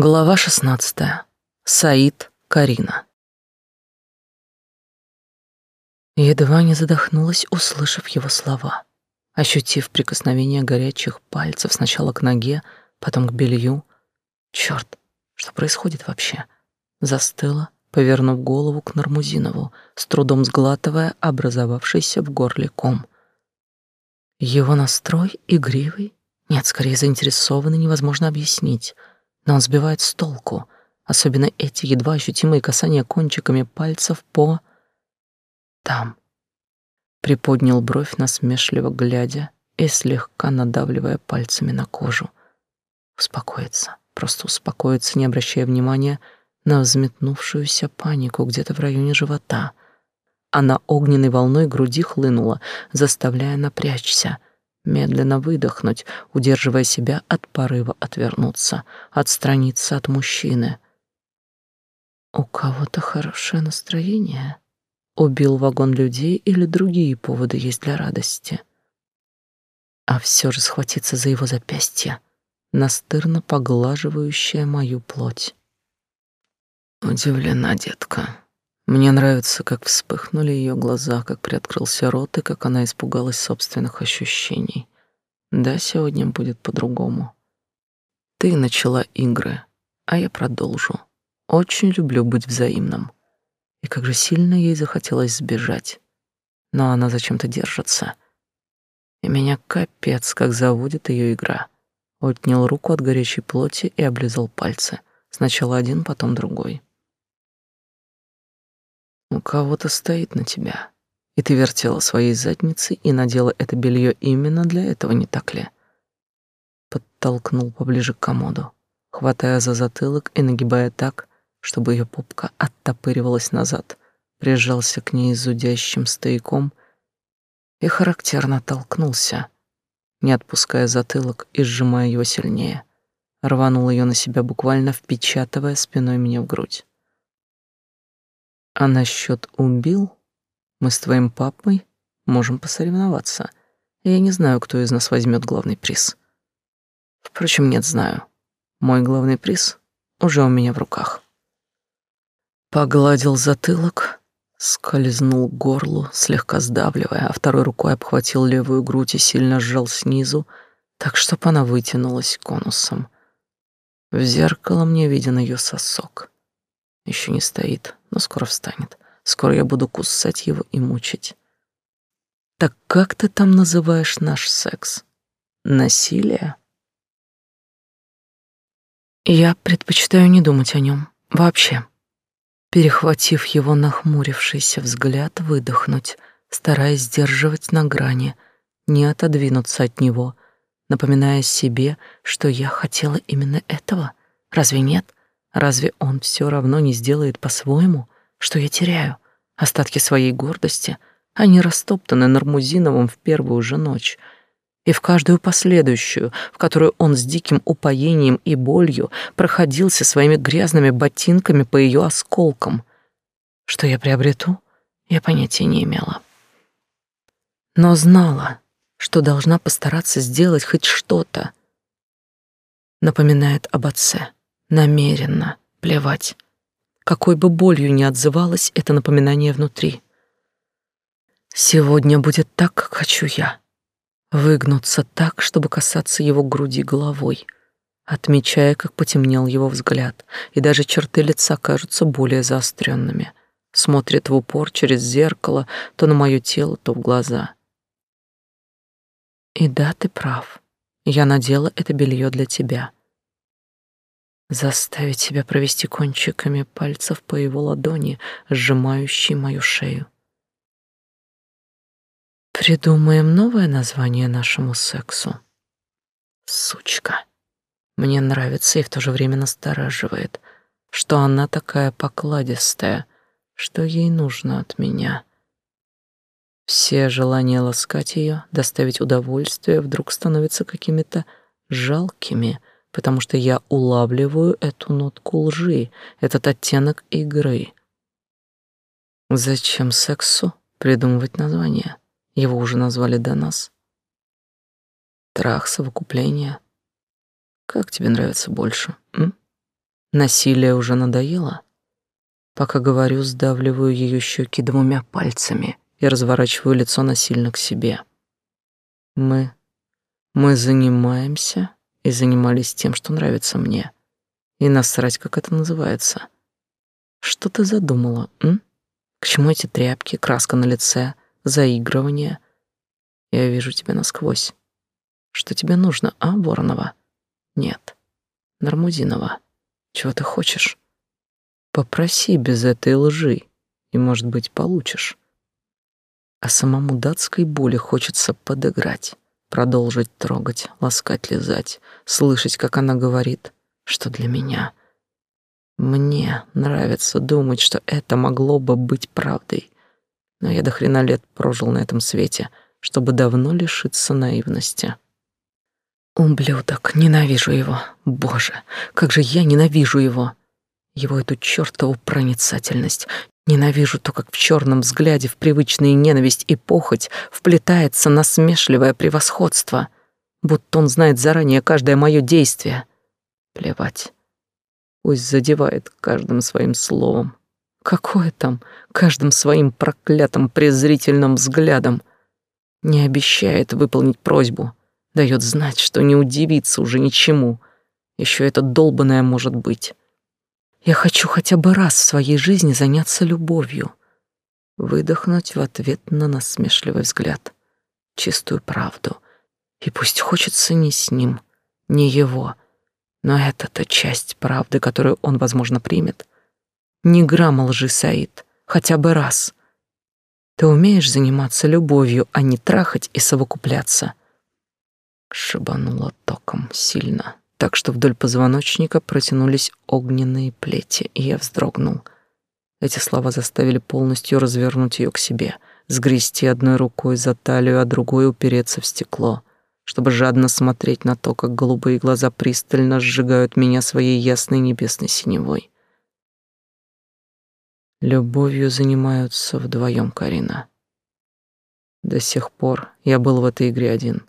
Глава шестнадцатая. Саид Карина. Едва не задохнулась, услышав его слова, ощутив прикосновение горячих пальцев сначала к ноге, потом к белью. Черт, что происходит вообще? Застыла, повернув голову к Нармузинову, с трудом сглатывая образовавшийся в горле ком. Его настрой игривый, нет, скорее заинтересованный, невозможно объяснить — но он сбивает с толку, особенно эти едва ощутимые касания кончиками пальцев по... там. Приподнял бровь, насмешливо глядя и слегка надавливая пальцами на кожу. Успокоиться, просто успокоиться, не обращая внимания на взметнувшуюся панику где-то в районе живота. Она огненной волной груди хлынула, заставляя напрячься — медленно выдохнуть, удерживая себя от порыва отвернуться, отстраниться от мужчины. У кого-то хорошее настроение. Убил вагон людей или другие поводы есть для радости. А все же схватиться за его запястье, настырно поглаживающее мою плоть. Удивлена, детка. Мне нравится, как вспыхнули ее глаза, как приоткрылся рот и как она испугалась собственных ощущений. Да, сегодня будет по-другому. Ты начала игры, а я продолжу. Очень люблю быть взаимным. И как же сильно ей захотелось сбежать. Но она зачем-то держится. И меня капец, как заводит ее игра. Отнял руку от горячей плоти и облизал пальцы. Сначала один, потом другой. У кого-то стоит на тебя, и ты вертела своей задницей и надела это белье именно для этого, не так ли? Подтолкнул поближе к комоду, хватая за затылок и нагибая так, чтобы ее попка оттопыривалась назад, прижался к ней зудящим стояком и характерно толкнулся, не отпуская затылок и сжимая его сильнее. Рванул ее на себя, буквально впечатывая спиной мне в грудь. А насчет убил, мы с твоим папой можем посоревноваться. Я не знаю, кто из нас возьмет главный приз. Впрочем, нет, знаю. Мой главный приз уже у меня в руках. Погладил затылок, скользнул к горлу, слегка сдавливая, а второй рукой обхватил левую грудь и сильно сжал снизу, так, чтоб она вытянулась конусом. В зеркало мне виден ее сосок. Еще не стоит, но скоро встанет. Скоро я буду кусать его и мучить. Так как ты там называешь наш секс? Насилие? Я предпочитаю не думать о нем вообще. Перехватив его нахмурившийся взгляд, выдохнуть, стараясь сдерживать на грани, не отодвинуться от него, напоминая себе, что я хотела именно этого. Разве нет? Разве он все равно не сделает по-своему? Что я теряю? Остатки своей гордости? Они растоптаны Нармузиновым в первую же ночь. И в каждую последующую, в которую он с диким упоением и болью проходился своими грязными ботинками по ее осколкам. Что я приобрету, я понятия не имела. Но знала, что должна постараться сделать хоть что-то. Напоминает об отце намеренно, плевать. Какой бы болью ни отзывалось это напоминание внутри. Сегодня будет так, как хочу я. Выгнуться так, чтобы касаться его груди головой, отмечая, как потемнел его взгляд, и даже черты лица кажутся более заостренными. Смотрит в упор через зеркало то на мое тело, то в глаза. И да, ты прав. Я надела это белье для тебя заставить себя провести кончиками пальцев по его ладони, сжимающей мою шею. Придумаем новое название нашему сексу. Сучка. Мне нравится и в то же время настораживает, что она такая покладистая, что ей нужно от меня. Все желания ласкать ее, доставить удовольствие вдруг становятся какими-то жалкими — потому что я улавливаю эту нотку лжи, этот оттенок игры. Зачем сексу придумывать название? Его уже назвали до нас. Трах, совокупление. Как тебе нравится больше, м? Насилие уже надоело? Пока говорю, сдавливаю ее щеки двумя пальцами и разворачиваю лицо насильно к себе. Мы... мы занимаемся и занимались тем, что нравится мне. И насрать, как это называется. Что ты задумала, м? К чему эти тряпки, краска на лице, заигрывание? Я вижу тебя насквозь. Что тебе нужно, а, Воронова? Нет. Нармузинова. Чего ты хочешь? Попроси без этой лжи, и, может быть, получишь. А самому датской боли хочется подыграть, продолжить трогать, ласкать, лизать, слышать, как она говорит, что для меня. Мне нравится думать, что это могло бы быть правдой. Но я до хрена лет прожил на этом свете, чтобы давно лишиться наивности. Ублюдок, ненавижу его. Боже, как же я ненавижу его его эту чертову проницательность. Ненавижу то, как в черном взгляде в привычные ненависть и похоть вплетается насмешливое превосходство, будто он знает заранее каждое мое действие. Плевать. Пусть задевает каждым своим словом. Какое там, каждым своим проклятым презрительным взглядом. Не обещает выполнить просьбу, дает знать, что не удивится уже ничему. Еще это долбанное может быть. Я хочу хотя бы раз в своей жизни заняться любовью. Выдохнуть в ответ на насмешливый взгляд. Чистую правду. И пусть хочется не с ним, не его, но это-то часть правды, которую он, возможно, примет. Ни грамма лжи, Саид, хотя бы раз. Ты умеешь заниматься любовью, а не трахать и совокупляться. Шибануло током сильно, так что вдоль позвоночника протянулись огненные плети, и я вздрогнул. Эти слова заставили полностью развернуть ее к себе, сгрести одной рукой за талию, а другой упереться в стекло, чтобы жадно смотреть на то, как голубые глаза пристально сжигают меня своей ясной небесной синевой. Любовью занимаются вдвоем, Карина. До сих пор я был в этой игре один,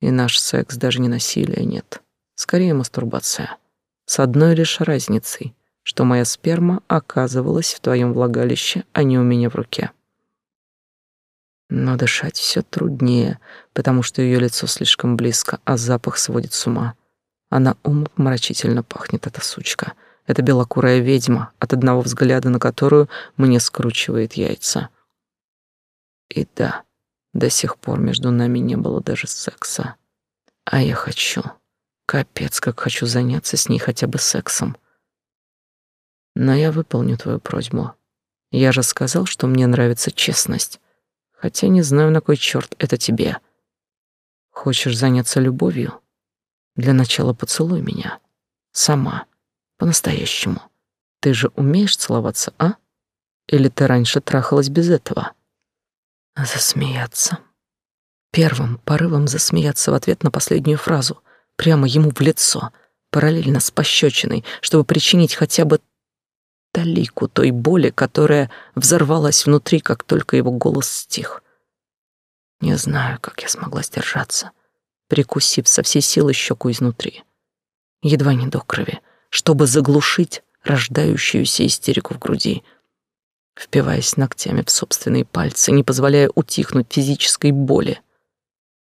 и наш секс даже не насилия нет. Скорее мастурбация. С одной лишь разницей, что моя сперма оказывалась в твоем влагалище, а не у меня в руке. Но дышать все труднее, потому что ее лицо слишком близко, а запах сводит с ума. Она умопомрачительно пахнет, эта сучка. Это белокурая ведьма, от одного взгляда на которую мне скручивает яйца. И да, до сих пор между нами не было даже секса. А я хочу. Капец, как хочу заняться с ней хотя бы сексом. Но я выполню твою просьбу. Я же сказал, что мне нравится честность. Хотя не знаю, на кой черт это тебе. Хочешь заняться любовью? Для начала поцелуй меня. Сама. По-настоящему. Ты же умеешь целоваться, а? Или ты раньше трахалась без этого? Засмеяться. Первым порывом засмеяться в ответ на последнюю фразу — прямо ему в лицо, параллельно с пощечиной, чтобы причинить хотя бы талику той боли, которая взорвалась внутри, как только его голос стих. Не знаю, как я смогла сдержаться, прикусив со всей силы щеку изнутри, едва не до крови, чтобы заглушить рождающуюся истерику в груди, впиваясь ногтями в собственные пальцы, не позволяя утихнуть физической боли.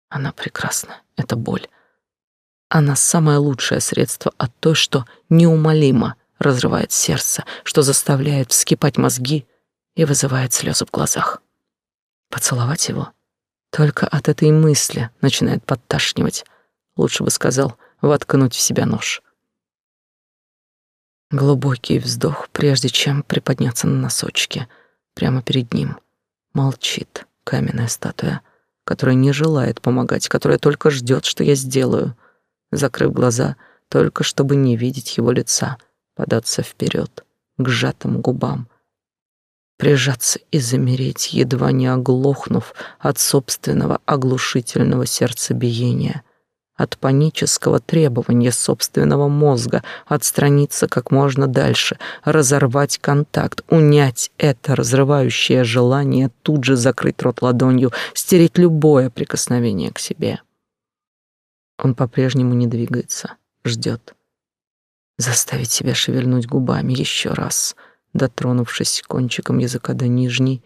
Она прекрасна, эта боль, она самое лучшее средство от той, что неумолимо разрывает сердце, что заставляет вскипать мозги и вызывает слезы в глазах. Поцеловать его? Только от этой мысли начинает подташнивать. Лучше бы сказал, воткнуть в себя нож. Глубокий вздох, прежде чем приподняться на носочки. Прямо перед ним молчит каменная статуя, которая не желает помогать, которая только ждет, что я сделаю — закрыв глаза, только чтобы не видеть его лица, податься вперед, к сжатым губам, прижаться и замереть, едва не оглохнув от собственного оглушительного сердцебиения, от панического требования собственного мозга отстраниться как можно дальше, разорвать контакт, унять это разрывающее желание, тут же закрыть рот ладонью, стереть любое прикосновение к себе. Он по-прежнему не двигается, ждет. заставить себя шевельнуть губами еще раз, дотронувшись кончиком языка до нижней,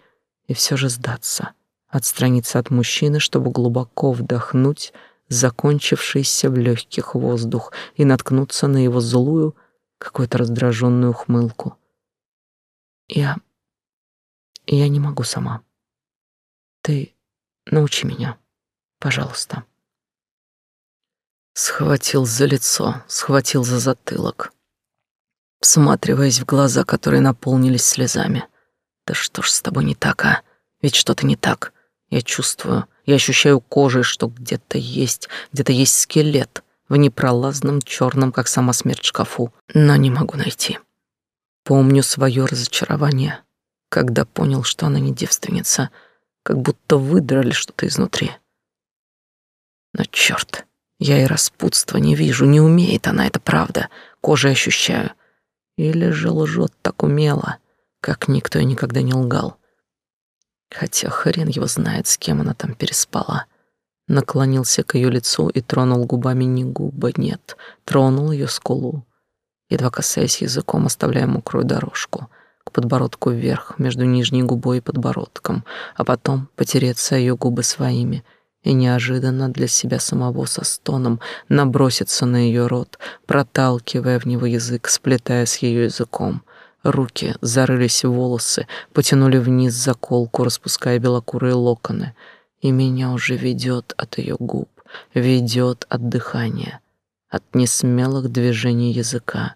и все же сдаться, отстраниться от мужчины, чтобы глубоко вдохнуть закончившийся в легких воздух и наткнуться на его злую, какую-то раздраженную хмылку. Я... я не могу сама. Ты научи меня, пожалуйста. Схватил за лицо, схватил за затылок, всматриваясь в глаза, которые наполнились слезами. Да что ж с тобой не так, а? Ведь что-то не так. Я чувствую, я ощущаю кожей, что где-то есть, где-то есть скелет в непролазном черном, как сама смерть шкафу, но не могу найти. Помню свое разочарование, когда понял, что она не девственница, как будто выдрали что-то изнутри. Но черт, я и распутства не вижу, не умеет она, это правда, кожей ощущаю. Или же лжет так умело, как никто и никогда не лгал. Хотя хрен его знает, с кем она там переспала. Наклонился к ее лицу и тронул губами не губы, нет, тронул ее скулу, едва касаясь языком, оставляя мокрую дорожку к подбородку вверх, между нижней губой и подбородком, а потом потереться ее губы своими и неожиданно для себя самого со стоном наброситься на ее рот, проталкивая в него язык, сплетая с ее языком — Руки зарылись в волосы, потянули вниз заколку, распуская белокурые локоны. И меня уже ведет от ее губ, ведет от дыхания, от несмелых движений языка.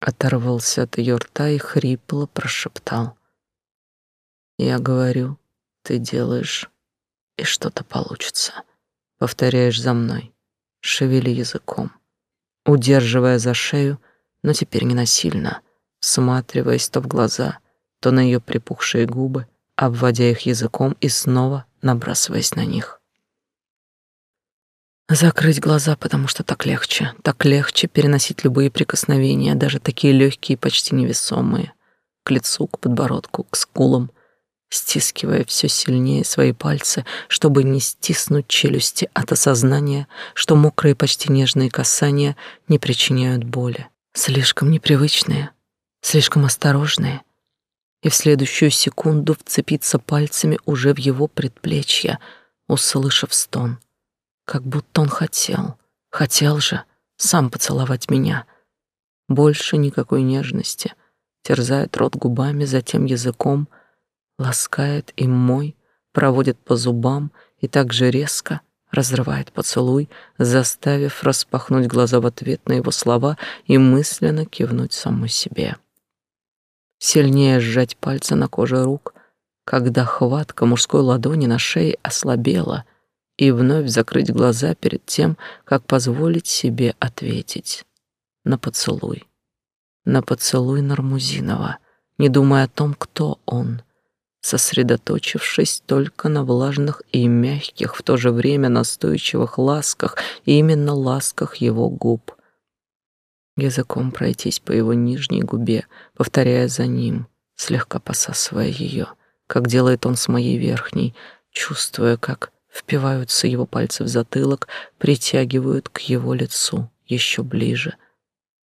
Оторвался от ее рта и хрипло прошептал. «Я говорю, ты делаешь, и что-то получится. Повторяешь за мной, шевели языком, удерживая за шею, но теперь не насильно» всматриваясь то в глаза, то на ее припухшие губы, обводя их языком и снова набрасываясь на них. Закрыть глаза, потому что так легче, так легче переносить любые прикосновения, даже такие легкие и почти невесомые, к лицу, к подбородку, к скулам, стискивая все сильнее свои пальцы, чтобы не стиснуть челюсти от осознания, что мокрые почти нежные касания не причиняют боли, слишком непривычные, слишком осторожные, и в следующую секунду вцепиться пальцами уже в его предплечье, услышав стон, как будто он хотел, хотел же сам поцеловать меня. Больше никакой нежности, терзает рот губами, затем языком, ласкает им мой, проводит по зубам и так же резко разрывает поцелуй, заставив распахнуть глаза в ответ на его слова и мысленно кивнуть самой себе сильнее сжать пальцы на коже рук, когда хватка мужской ладони на шее ослабела, и вновь закрыть глаза перед тем, как позволить себе ответить на поцелуй. На поцелуй Нармузинова, не думая о том, кто он, сосредоточившись только на влажных и мягких, в то же время настойчивых ласках, именно ласках его губ — языком пройтись по его нижней губе, повторяя за ним, слегка посасывая ее, как делает он с моей верхней, чувствуя, как впиваются его пальцы в затылок, притягивают к его лицу еще ближе.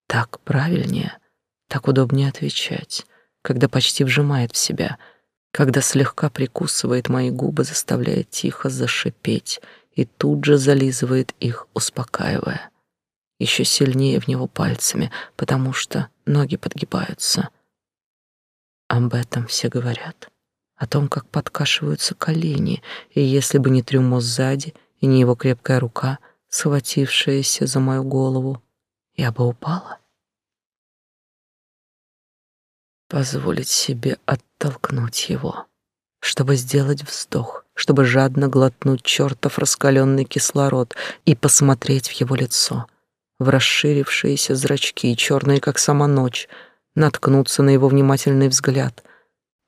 Так правильнее, так удобнее отвечать, когда почти вжимает в себя, когда слегка прикусывает мои губы, заставляя тихо зашипеть и тут же зализывает их, успокаивая еще сильнее в него пальцами, потому что ноги подгибаются. Об этом все говорят, о том, как подкашиваются колени, и если бы не трюмо сзади и не его крепкая рука, схватившаяся за мою голову, я бы упала. Позволить себе оттолкнуть его, чтобы сделать вздох, чтобы жадно глотнуть чертов раскаленный кислород и посмотреть в его лицо — в расширившиеся зрачки, черные, как сама ночь, наткнуться на его внимательный взгляд.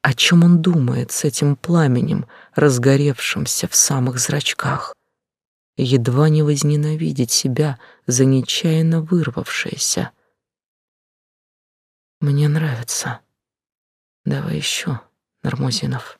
О чем он думает с этим пламенем, разгоревшимся в самых зрачках? Едва не возненавидеть себя за нечаянно вырвавшееся. Мне нравится. Давай еще, Нармузинов.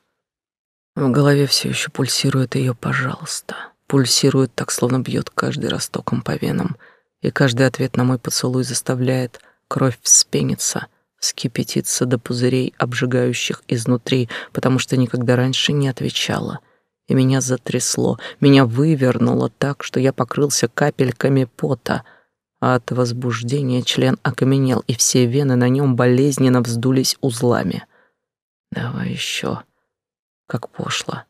В голове все еще пульсирует ее «пожалуйста». Пульсирует так, словно бьет каждый ростоком по венам — и каждый ответ на мой поцелуй заставляет кровь вспениться, вскипятиться до пузырей, обжигающих изнутри, потому что никогда раньше не отвечала. И меня затрясло, меня вывернуло так, что я покрылся капельками пота, а от возбуждения член окаменел, и все вены на нем болезненно вздулись узлами. Давай еще. Как пошло.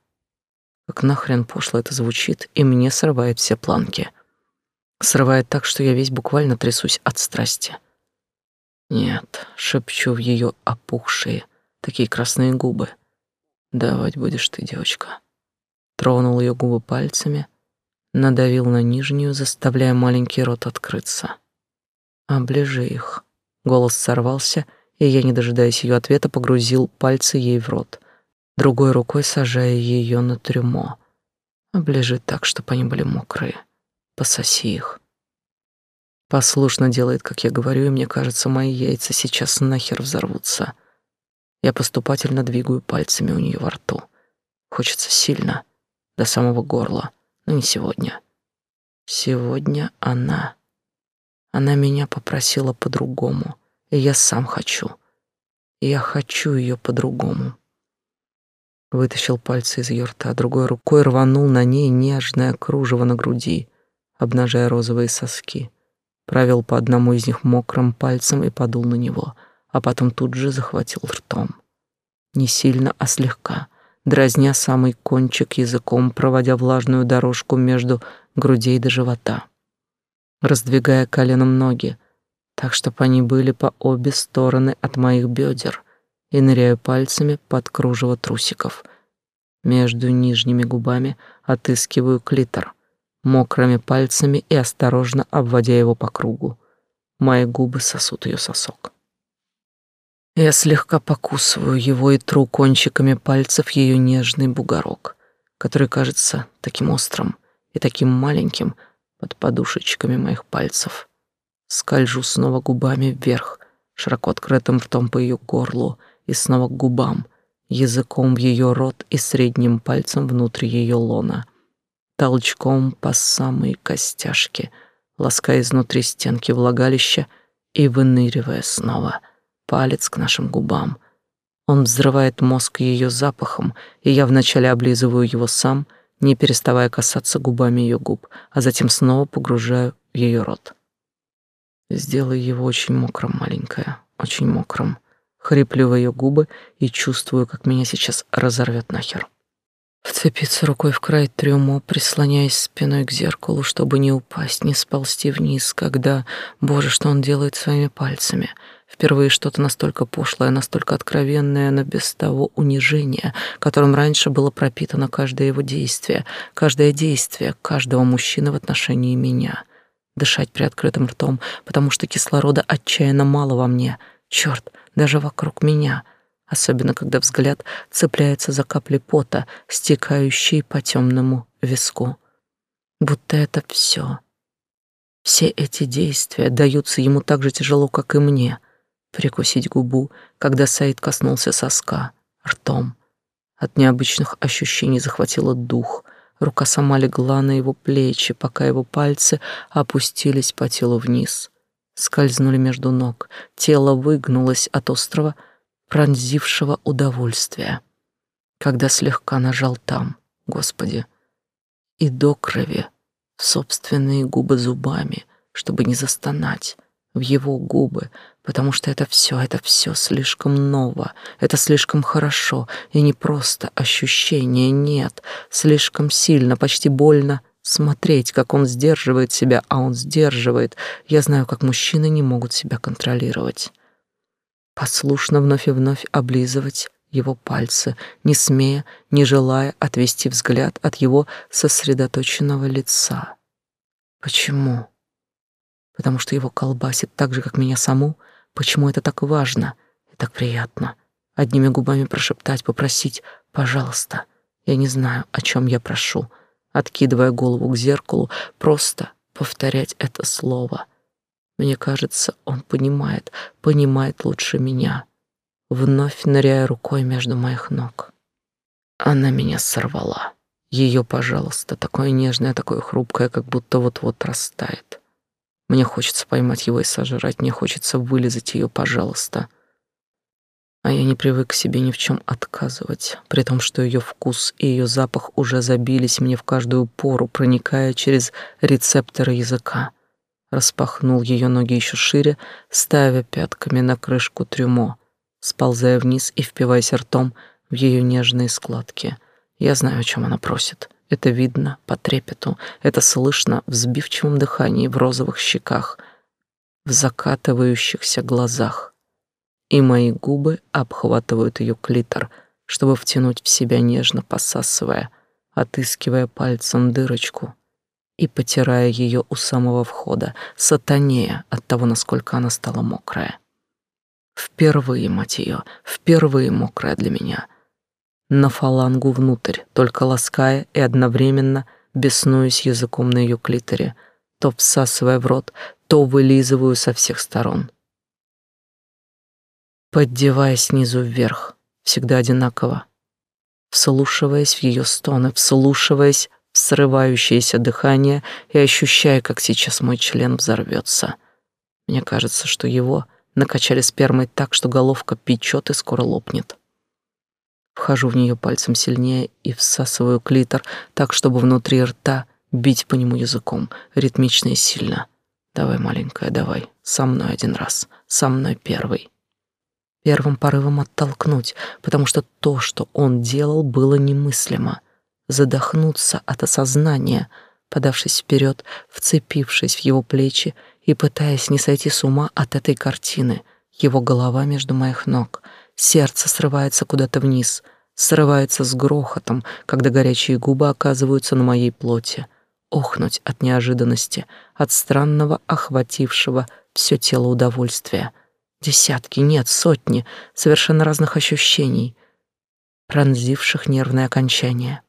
Как нахрен пошло это звучит, и мне срывает все планки. Срывает так, что я весь буквально трясусь от страсти. Нет, шепчу в ее опухшие, такие красные губы. Давать будешь ты, девочка. Тронул ее губы пальцами, надавил на нижнюю, заставляя маленький рот открыться. Оближи их. Голос сорвался, и я, не дожидаясь ее ответа, погрузил пальцы ей в рот, другой рукой сажая ее на трюмо. Оближи так, чтобы они были мокрые пососи их. Послушно делает, как я говорю, и мне кажется, мои яйца сейчас нахер взорвутся. Я поступательно двигаю пальцами у нее во рту. Хочется сильно, до самого горла, но не сегодня. Сегодня она. Она меня попросила по-другому, и я сам хочу. Я хочу ее по-другому. Вытащил пальцы из ее рта, другой рукой рванул на ней нежное кружево на груди — обнажая розовые соски. Провел по одному из них мокрым пальцем и подул на него, а потом тут же захватил ртом. Не сильно, а слегка, дразня самый кончик языком, проводя влажную дорожку между грудей до живота. Раздвигая коленом ноги, так, чтобы они были по обе стороны от моих бедер, и ныряю пальцами под кружево трусиков. Между нижними губами отыскиваю клитор, мокрыми пальцами и осторожно обводя его по кругу. Мои губы сосут ее сосок. Я слегка покусываю его и тру кончиками пальцев ее нежный бугорок, который кажется таким острым и таким маленьким под подушечками моих пальцев. Скольжу снова губами вверх, широко открытым ртом по ее горлу и снова к губам, языком в ее рот и средним пальцем внутрь ее лона — толчком по самой костяшке, лаская изнутри стенки влагалища и выныривая снова, палец к нашим губам. Он взрывает мозг ее запахом, и я вначале облизываю его сам, не переставая касаться губами ее губ, а затем снова погружаю в ее рот. Сделай его очень мокрым, маленькая, очень мокрым. Хриплю в ее губы и чувствую, как меня сейчас разорвет нахер. Вцепиться рукой в край трюмо, прислоняясь спиной к зеркалу, чтобы не упасть, не сползти вниз, когда... Боже, что он делает своими пальцами? Впервые что-то настолько пошлое, настолько откровенное, но без того унижения, которым раньше было пропитано каждое его действие, каждое действие каждого мужчины в отношении меня. Дышать приоткрытым ртом, потому что кислорода отчаянно мало во мне. Черт, даже вокруг меня — особенно когда взгляд цепляется за капли пота, стекающие по темному виску. Будто это все. Все эти действия даются ему так же тяжело, как и мне. Прикусить губу, когда Саид коснулся соска, ртом. От необычных ощущений захватило дух. Рука сама легла на его плечи, пока его пальцы опустились по телу вниз. Скользнули между ног. Тело выгнулось от острова, пронзившего удовольствия, когда слегка нажал там, Господи, и до крови собственные губы зубами, чтобы не застонать, в его губы, потому что это все, это все слишком ново, это слишком хорошо, и не просто ощущение, нет, слишком сильно, почти больно смотреть, как он сдерживает себя, а он сдерживает. Я знаю, как мужчины не могут себя контролировать послушно вновь и вновь облизывать его пальцы, не смея, не желая отвести взгляд от его сосредоточенного лица. Почему? Потому что его колбасит так же, как меня саму. Почему это так важно и так приятно? Одними губами прошептать, попросить «пожалуйста». Я не знаю, о чем я прошу. Откидывая голову к зеркалу, просто повторять это слово — мне кажется, он понимает, понимает лучше меня, вновь ныряя рукой между моих ног. Она меня сорвала. Ее, пожалуйста, такое нежное, такое хрупкое, как будто вот-вот растает. Мне хочется поймать его и сожрать, мне хочется вылезать ее, пожалуйста. А я не привык себе ни в чем отказывать, при том, что ее вкус и ее запах уже забились мне в каждую пору, проникая через рецепторы языка. Распахнул ее ноги еще шире, ставя пятками на крышку трюмо, сползая вниз и впиваясь ртом в ее нежные складки. Я знаю, о чем она просит. Это видно по трепету, это слышно в сбивчивом дыхании, в розовых щеках, в закатывающихся глазах. И мои губы обхватывают ее клитор, чтобы втянуть в себя нежно посасывая, отыскивая пальцем дырочку и потирая ее у самого входа, сатанея от того, насколько она стала мокрая. Впервые, мать ее, впервые мокрая для меня — на фалангу внутрь, только лаская и одновременно беснуясь языком на ее клиторе, то всасывая в рот, то вылизываю со всех сторон. Поддевая снизу вверх, всегда одинаково, вслушиваясь в ее стоны, вслушиваясь в срывающееся дыхание и ощущая, как сейчас мой член взорвется. Мне кажется, что его накачали спермой так, что головка печет и скоро лопнет. Вхожу в нее пальцем сильнее и всасываю клитор так, чтобы внутри рта бить по нему языком, ритмично и сильно. Давай, маленькая, давай, со мной один раз, со мной первый. Первым порывом оттолкнуть, потому что то, что он делал, было немыслимо. Задохнуться от осознания, подавшись вперед, вцепившись в его плечи и пытаясь не сойти с ума от этой картины, его голова между моих ног — Сердце срывается куда-то вниз, срывается с грохотом, когда горячие губы оказываются на моей плоти. Охнуть от неожиданности, от странного охватившего все тело удовольствия. Десятки, нет, сотни совершенно разных ощущений, пронзивших нервное окончание.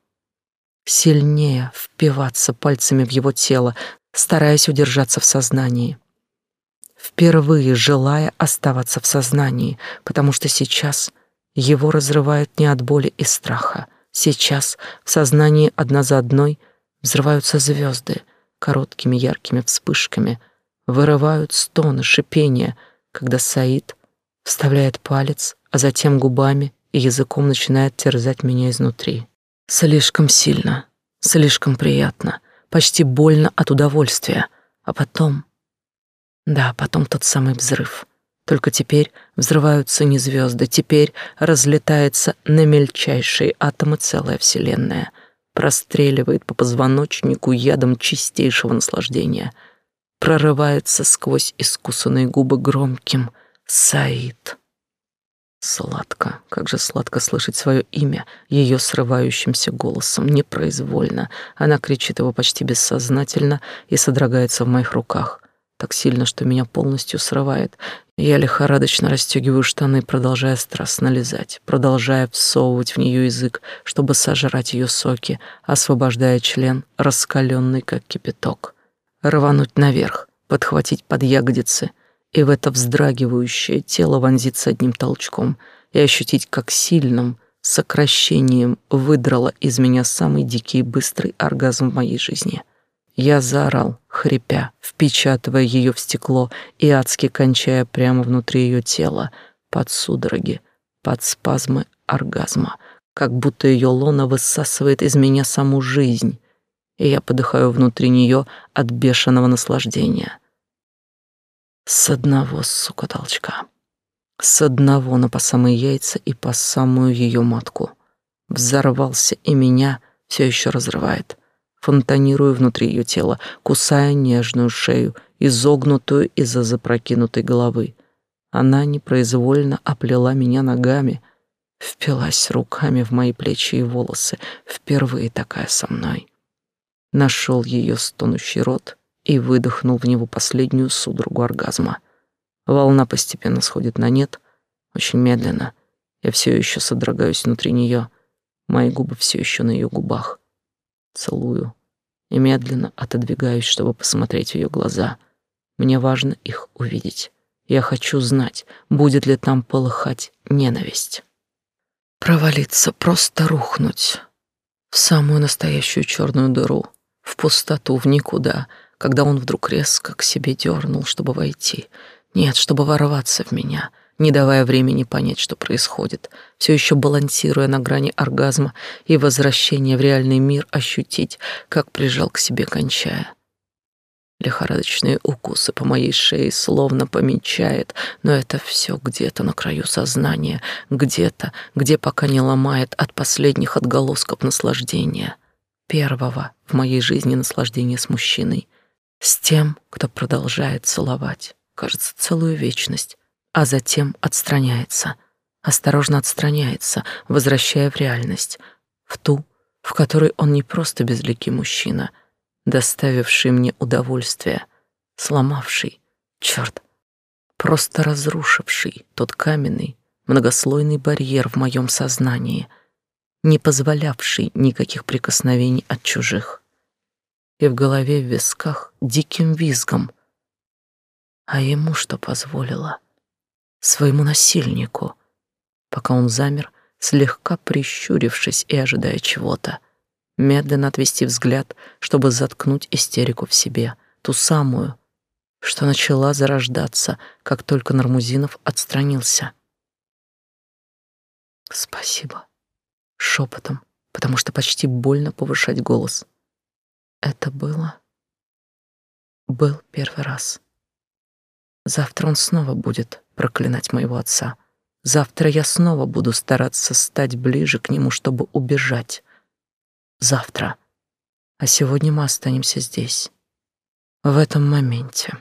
Сильнее впиваться пальцами в его тело, стараясь удержаться в сознании впервые желая оставаться в сознании, потому что сейчас его разрывают не от боли и страха. Сейчас в сознании одна за одной взрываются звезды короткими яркими вспышками, вырывают стоны, шипения, когда Саид вставляет палец, а затем губами и языком начинает терзать меня изнутри. Слишком сильно, слишком приятно, почти больно от удовольствия, а потом да, потом тот самый взрыв. Только теперь взрываются не звезды, теперь разлетается на мельчайшие атомы целая вселенная, простреливает по позвоночнику ядом чистейшего наслаждения, прорывается сквозь искусанные губы громким «Саид». Сладко, как же сладко слышать свое имя ее срывающимся голосом, непроизвольно. Она кричит его почти бессознательно и содрогается в моих руках так сильно, что меня полностью срывает. Я лихорадочно расстегиваю штаны, продолжая страстно лизать, продолжая всовывать в нее язык, чтобы сожрать ее соки, освобождая член, раскаленный как кипяток. Рвануть наверх, подхватить под ягодицы и в это вздрагивающее тело вонзиться одним толчком и ощутить, как сильным сокращением выдрало из меня самый дикий и быстрый оргазм в моей жизни. Я заорал, хрипя, впечатывая ее в стекло и адски кончая прямо внутри ее тела, под судороги, под спазмы оргазма, как будто ее лона высасывает из меня саму жизнь, и я подыхаю внутри нее от бешеного наслаждения. С одного, сука, толчка. С одного на по самые яйца и по самую ее матку. Взорвался, и меня все еще разрывает фонтанирую внутри ее тела, кусая нежную шею, изогнутую из-за запрокинутой головы. Она непроизвольно оплела меня ногами, впилась руками в мои плечи и волосы, впервые такая со мной. Нашел ее стонущий рот и выдохнул в него последнюю судорогу оргазма. Волна постепенно сходит на нет, очень медленно. Я все еще содрогаюсь внутри нее, мои губы все еще на ее губах целую и медленно отодвигаюсь, чтобы посмотреть в ее глаза. Мне важно их увидеть. Я хочу знать, будет ли там полыхать ненависть. Провалиться, просто рухнуть в самую настоящую черную дыру, в пустоту, в никуда, когда он вдруг резко к себе дернул, чтобы войти. Нет, чтобы ворваться в меня, не давая времени понять, что происходит, все еще балансируя на грани оргазма и возвращения в реальный мир ощутить, как прижал к себе, кончая. Лихорадочные укусы по моей шее словно помечает, но это все где-то на краю сознания, где-то, где пока не ломает от последних отголосков наслаждения. Первого в моей жизни наслаждения с мужчиной. С тем, кто продолжает целовать, кажется, целую вечность, а затем отстраняется, осторожно отстраняется, возвращая в реальность, в ту, в которой он не просто безликий мужчина — доставивший мне удовольствие, сломавший, черт, просто разрушивший тот каменный, многослойный барьер в моем сознании, не позволявший никаких прикосновений от чужих. И в голове в висках диким визгом. А ему что позволило? Своему насильнику, пока он замер, слегка прищурившись и ожидая чего-то медленно отвести взгляд, чтобы заткнуть истерику в себе, ту самую, что начала зарождаться, как только Нармузинов отстранился. «Спасибо», — шепотом, потому что почти больно повышать голос. Это было... Был первый раз. Завтра он снова будет проклинать моего отца. Завтра я снова буду стараться стать ближе к нему, чтобы убежать завтра. А сегодня мы останемся здесь, в этом моменте.